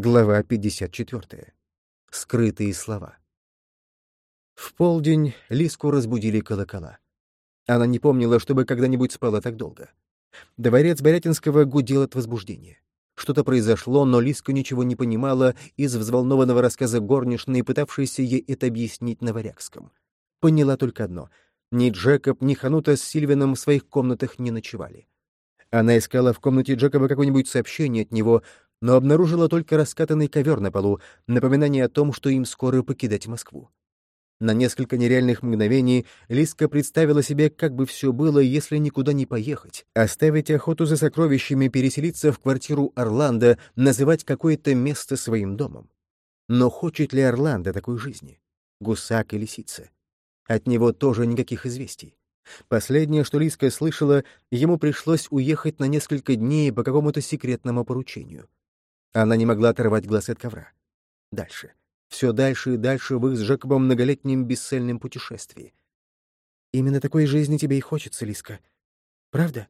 Глава 54. Скрытые слова. В полдень Лиску разбудили колокола. Она не помнила, чтобы когда-нибудь спала так долго. Дворец Борятинского гудел от возбуждения. Что-то произошло, но Лиска ничего не понимала из взволнованного рассказа горничной, пытавшейся ей это объяснить на варягском. Поняла только одно — ни Джекоб, ни Ханута с Сильвином в своих комнатах не ночевали. Она искала в комнате Джекоба какое-нибудь сообщение от него, но обнаружила только раскатанный ковер на полу, напоминание о том, что им скоро покидать Москву. На несколько нереальных мгновений Лиска представила себе, как бы все было, если никуда не поехать, оставить охоту за сокровищами, переселиться в квартиру Орландо, называть какое-то место своим домом. Но хочет ли Орландо такой жизни? Гусак и лисица? От него тоже никаких известий. Последнее, что Лиска слышала, ему пришлось уехать на несколько дней по какому-то секретному поручению. Она не могла оторвать глаз от ковра. Дальше. Все дальше и дальше в их с Жакобом многолетнем бесцельном путешествии. «Именно такой жизни тебе и хочется, Лиска. Правда?»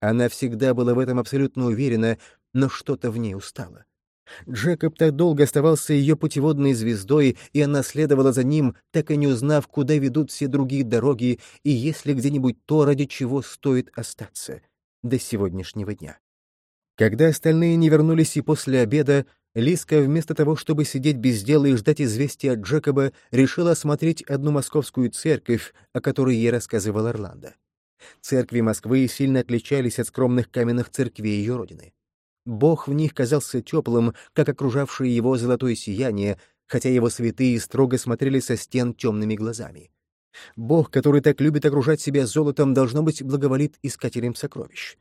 Она всегда была в этом абсолютно уверена, но что-то в ней устало. Джекоб так долго оставался ее путеводной звездой, и она следовала за ним, так и не узнав, куда ведут все другие дороги, и есть ли где-нибудь то, ради чего стоит остаться до сегодняшнего дня. Когда остальные не вернулись и после обеда, Лиска, вместо того, чтобы сидеть без дела и ждать известия от Джекоба, решила осмотреть одну московскую церковь, о которой ей рассказывал Орландо. Церкви Москвы сильно отличались от скромных каменных церквей ее родины. Бог в них казался теплым, как окружавшее его золотое сияние, хотя его святые строго смотрели со стен темными глазами. Бог, который так любит окружать себя золотом, должно быть, благоволит искателям сокровищ.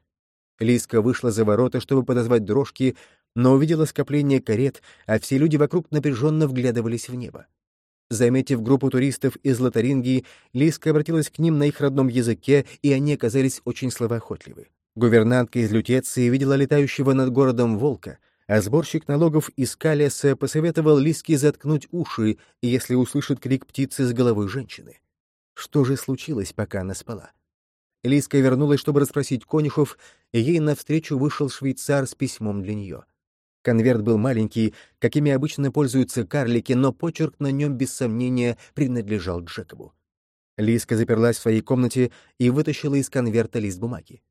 Лиска вышла за ворота, чтобы подозвать дрожки, но увидела скопление карет, а все люди вокруг напряженно вглядывались в небо. Заметив группу туристов из Лотарингии, Лиска обратилась к ним на их родном языке, и они оказались очень словоохотливы. Гувернантка из Лютеции видела летающего над городом волка, а сборщик налогов из Калиаса посоветовал Лиске заткнуть уши, если услышит крик птицы с головой женщины. Что же случилось, пока она спала? Лиска вернулась, чтобы расспросить конюхов, и ей навстречу вышел швейцар с письмом для нее. Конверт был маленький, какими обычно пользуются карлики, но почерк на нем, без сомнения, принадлежал Джекобу. Лиска заперлась в своей комнате и вытащила из конверта лист бумаги.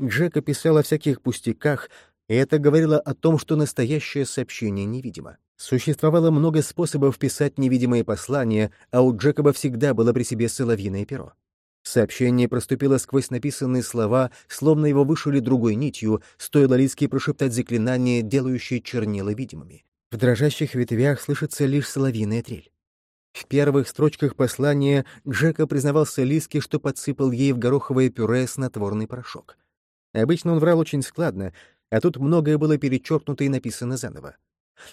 Джека писал о всяких пустяках, и это говорило о том, что настоящее сообщение невидимо. Существовало много способов писать невидимые послания, а у Джекоба всегда было при себе соловьиное перо. Сообщение проступило сквозь написанные слова, словно его вышили другой нитью, стоило Лиске прошептать заклинание, делающее чернила видимыми. В дрожащих ветвях слышится лишь соловьиная трель. В первых строчках послания Джека признавался Лиске, что подсыпал ей в гороховое пюре снотворный порошок. Обычно он врал очень складно, а тут многое было перечеркнуто и написано заново.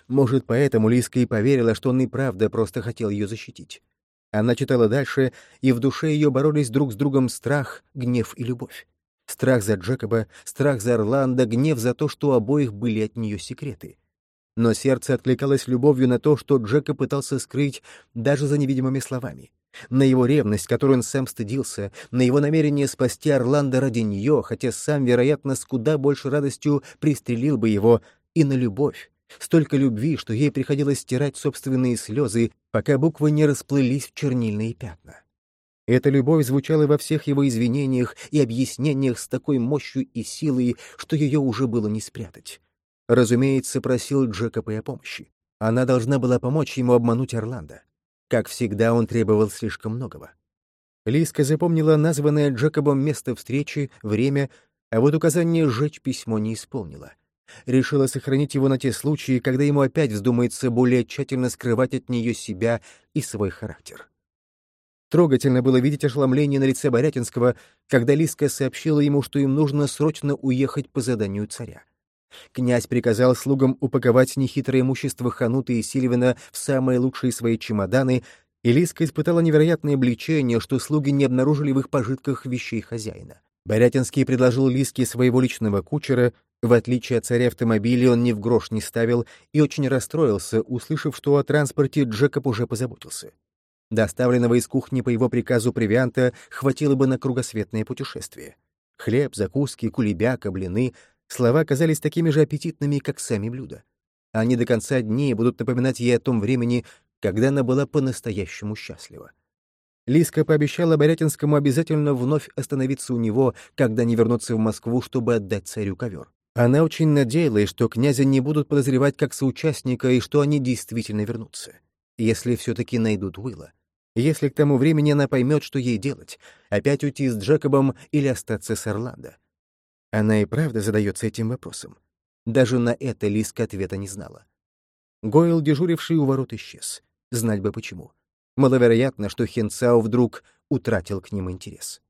Может, поэтому Лиска и поверила, что он и правда просто хотел ее защитить. Она читала дальше, и в душе ее боролись друг с другом страх, гнев и любовь. Страх за Джекоба, страх за Орландо, гнев за то, что у обоих были от нее секреты. Но сердце откликалось любовью на то, что Джека пытался скрыть даже за невидимыми словами. На его ревность, которую он сам стыдился, на его намерение спасти Орландо ради нее, хотя сам, вероятно, с куда больше радостью пристрелил бы его, и на любовь, Столько любви, что ей приходилось стирать собственные слезы, пока буквы не расплылись в чернильные пятна. Эта любовь звучала во всех его извинениях и объяснениях с такой мощью и силой, что ее уже было не спрятать. Разумеется, просил Джекоба о помощи. Она должна была помочь ему обмануть Орландо. Как всегда, он требовал слишком многого. Лиска запомнила названное Джекобом место встречи, время, а вот указание сжечь письмо не исполнила — Решила сохранить его на те случаи, когда ему опять вздумается более тщательно скрывать от нее себя и свой характер. Трогательно было видеть ошеломление на лице Борятинского, когда Лиска сообщила ему, что им нужно срочно уехать по заданию царя. Князь приказал слугам упаковать нехитрое имущество Ханута и Сильвина в самые лучшие свои чемоданы, и Лиска испытала невероятное облегчение, что слуги не обнаружили в их пожитках вещей хозяина. Борятинский предложил Лиске своего личного кучера, в отличие от царя автомобиля, он ни в грош не ставил и очень расстроился, услышав, что о транспорте Джекоб уже позаботился. Доставленного из кухни по его приказу привианта хватило бы на кругосветное путешествие. Хлеб, закуски, кулебяка, блины — слова казались такими же аппетитными, как сами блюда. Они до конца дней будут напоминать ей о том времени, когда она была по-настоящему счастлива. Лиска пообещала Борятинскому обязательно вновь остановиться у него, когда они вернутся в Москву, чтобы отдать царю ковер. Она очень надеялась, что князя не будут подозревать как соучастника и что они действительно вернутся. Если все-таки найдут Уилла. Если к тому времени она поймет, что ей делать — опять уйти с Джекобом или остаться с Орландо. Она и правда задается этим вопросом. Даже на это Лиска ответа не знала. Гойл, дежуривший у ворот, исчез. Знать бы почему. Маловероятно, что Хенцау вдруг утратил к ним интерес.